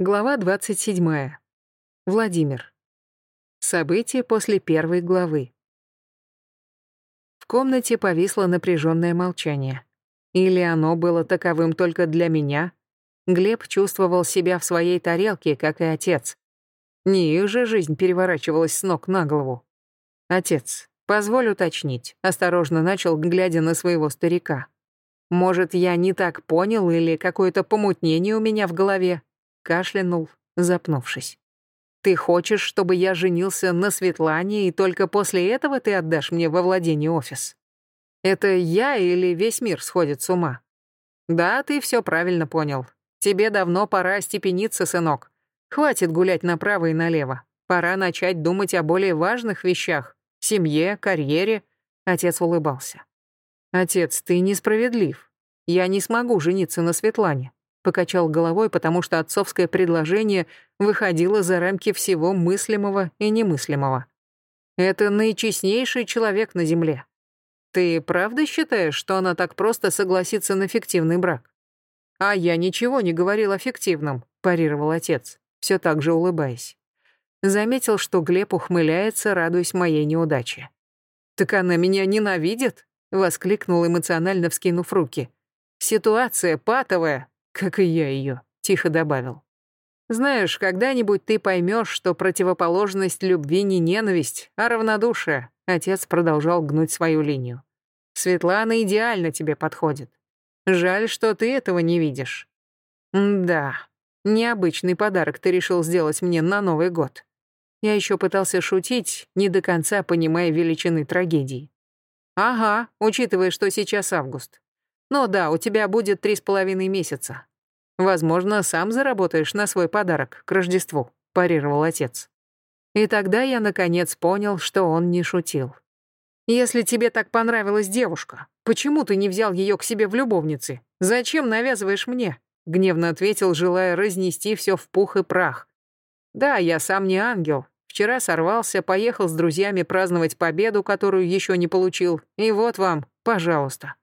Глава 27. Владимир. События после первой главы. В комнате повисло напряженное молчание. Или оно было таковым только для меня? Глеб чувствовал себя в своей тарелке, как и отец. Не их же жизнь переворачивалась с ног на голову. «Отец, позволь уточнить», — осторожно начал, глядя на своего старика. «Может, я не так понял или какое-то помутнение у меня в голове?» Кашлянул, запнувшись. «Ты хочешь, чтобы я женился на Светлане, и только после этого ты отдашь мне во владение офис? Это я или весь мир сходит с ума?» «Да, ты все правильно понял. Тебе давно пора остепениться, сынок. Хватит гулять направо и налево. Пора начать думать о более важных вещах. Семье, карьере». Отец улыбался. «Отец, ты несправедлив. Я не смогу жениться на Светлане покачал головой, потому что отцовское предложение выходило за рамки всего мыслимого и немыслимого. Это наичестнейший человек на земле. Ты правда считаешь, что она так просто согласится на фиктивный брак? А я ничего не говорил о фиктивном, парировал отец, все так же улыбаясь. Заметил, что Глеб ухмыляется, радуясь моей неудаче. «Так она меня ненавидит?» — воскликнул эмоционально вскинув руки. «Ситуация патовая, как и я ее, тихо добавил. Знаешь, когда-нибудь ты поймешь, что противоположность любви не ненависть, а равнодушие. Отец продолжал гнуть свою линию. Светлана идеально тебе подходит. Жаль, что ты этого не видишь. да, необычный подарок ты решил сделать мне на Новый год. Я еще пытался шутить, не до конца понимая величины трагедии. Ага, учитывая, что сейчас август. Но да, у тебя будет три с половиной месяца. Возможно, сам заработаешь на свой подарок к Рождеству», — парировал отец. И тогда я наконец понял, что он не шутил. «Если тебе так понравилась девушка, почему ты не взял ее к себе в любовницы? Зачем навязываешь мне?» — гневно ответил, желая разнести все в пух и прах. «Да, я сам не ангел. Вчера сорвался, поехал с друзьями праздновать победу, которую еще не получил. И вот вам, пожалуйста».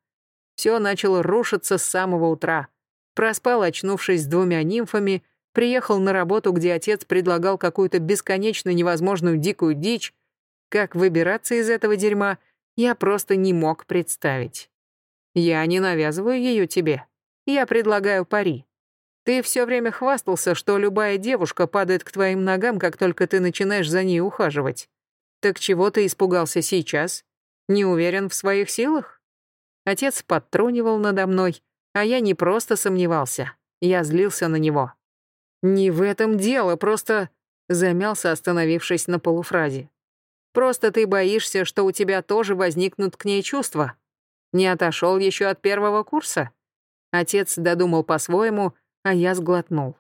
Все начало рушиться с самого утра. Проспал, очнувшись с двумя нимфами, приехал на работу, где отец предлагал какую-то бесконечно невозможную дикую дичь. Как выбираться из этого дерьма, я просто не мог представить. Я не навязываю ее тебе. Я предлагаю пари. Ты все время хвастался, что любая девушка падает к твоим ногам, как только ты начинаешь за ней ухаживать. Так чего ты испугался сейчас? Не уверен в своих силах? Отец подтрунивал надо мной, а я не просто сомневался, я злился на него. «Не в этом дело, просто...» Замялся, остановившись на полуфразе. «Просто ты боишься, что у тебя тоже возникнут к ней чувства. Не отошел еще от первого курса?» Отец додумал по-своему, а я сглотнул.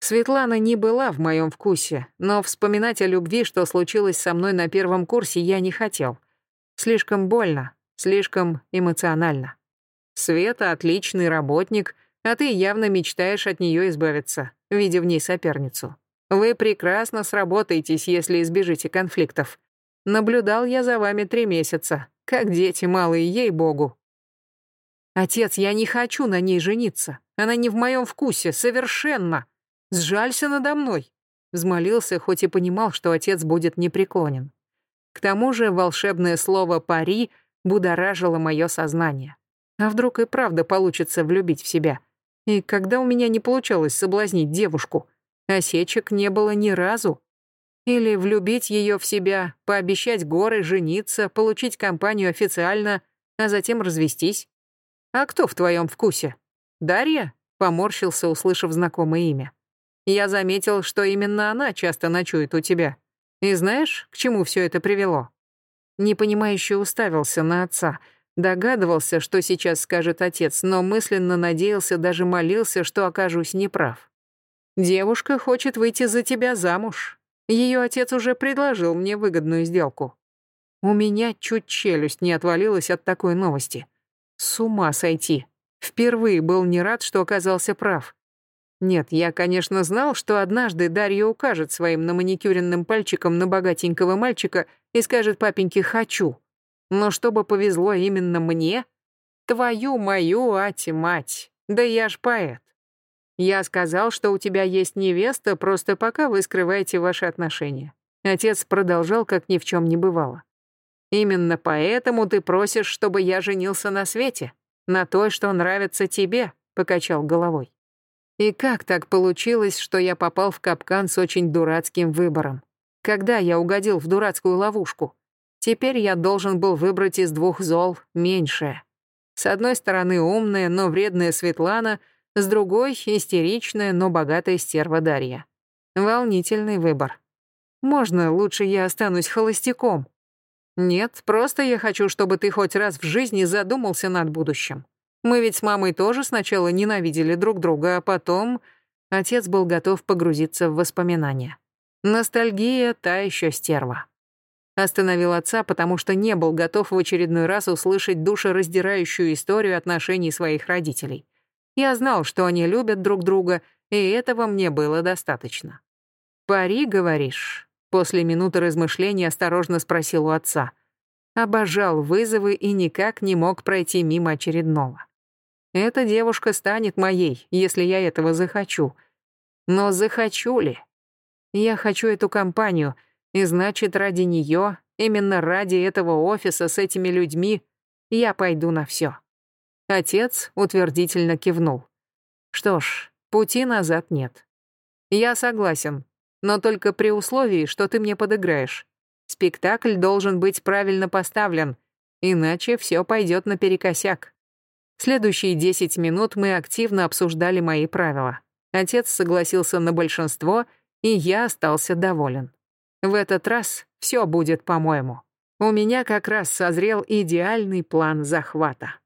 Светлана не была в моем вкусе, но вспоминать о любви, что случилось со мной на первом курсе, я не хотел. Слишком больно, слишком эмоционально. Света отличный работник, а ты явно мечтаешь от нее избавиться, видя в ней соперницу. Вы прекрасно сработаетесь, если избежите конфликтов. Наблюдал я за вами три месяца, как дети малые, ей-богу. Отец, я не хочу на ней жениться. Она не в моем вкусе, совершенно. Сжалься надо мной. Взмолился, хоть и понимал, что отец будет непреклонен. К тому же волшебное слово «пари» будоражило мое сознание. А вдруг и правда получится влюбить в себя? И когда у меня не получалось соблазнить девушку, осечек не было ни разу. Или влюбить ее в себя, пообещать горы, жениться, получить компанию официально, а затем развестись? А кто в твоем вкусе? Дарья? Поморщился, услышав знакомое имя. Я заметил, что именно она часто ночует у тебя. И знаешь, к чему все это привело? Непонимающе уставился на отца — Догадывался, что сейчас скажет отец, но мысленно надеялся, даже молился, что окажусь неправ. «Девушка хочет выйти за тебя замуж. Ее отец уже предложил мне выгодную сделку». У меня чуть челюсть не отвалилась от такой новости. С ума сойти. Впервые был не рад, что оказался прав. Нет, я, конечно, знал, что однажды Дарья укажет своим наманикюренным пальчиком на богатенького мальчика и скажет папеньке «хочу». Но чтобы повезло именно мне? Твою мою, ати, мать. Да я ж поэт. Я сказал, что у тебя есть невеста, просто пока вы скрываете ваши отношения. Отец продолжал, как ни в чем не бывало. Именно поэтому ты просишь, чтобы я женился на Свете, на той, что нравится тебе, покачал головой. И как так получилось, что я попал в капкан с очень дурацким выбором? Когда я угодил в дурацкую ловушку? Теперь я должен был выбрать из двух зол меньшее. С одной стороны умная, но вредная Светлана, с другой — истеричная, но богатая стерва Дарья. Волнительный выбор. Можно лучше я останусь холостяком? Нет, просто я хочу, чтобы ты хоть раз в жизни задумался над будущим. Мы ведь с мамой тоже сначала ненавидели друг друга, а потом... Отец был готов погрузиться в воспоминания. Ностальгия — та еще стерва. Остановил отца, потому что не был готов в очередной раз услышать душераздирающую историю отношений своих родителей. Я знал, что они любят друг друга, и этого мне было достаточно. «Пари, говоришь?» После минуты размышлений осторожно спросил у отца. Обожал вызовы и никак не мог пройти мимо очередного. Эта девушка станет моей, если я этого захочу. Но захочу ли? Я хочу эту компанию, и значит, ради нее, именно ради этого офиса с этими людьми, я пойду на все. Отец утвердительно кивнул. Что ж, пути назад нет. Я согласен, но только при условии, что ты мне подыграешь. Спектакль должен быть правильно поставлен, иначе все пойдет наперекосяк. Следующие 10 минут мы активно обсуждали мои правила. Отец согласился на большинство, и я остался доволен. В этот раз все будет по-моему. У меня как раз созрел идеальный план захвата.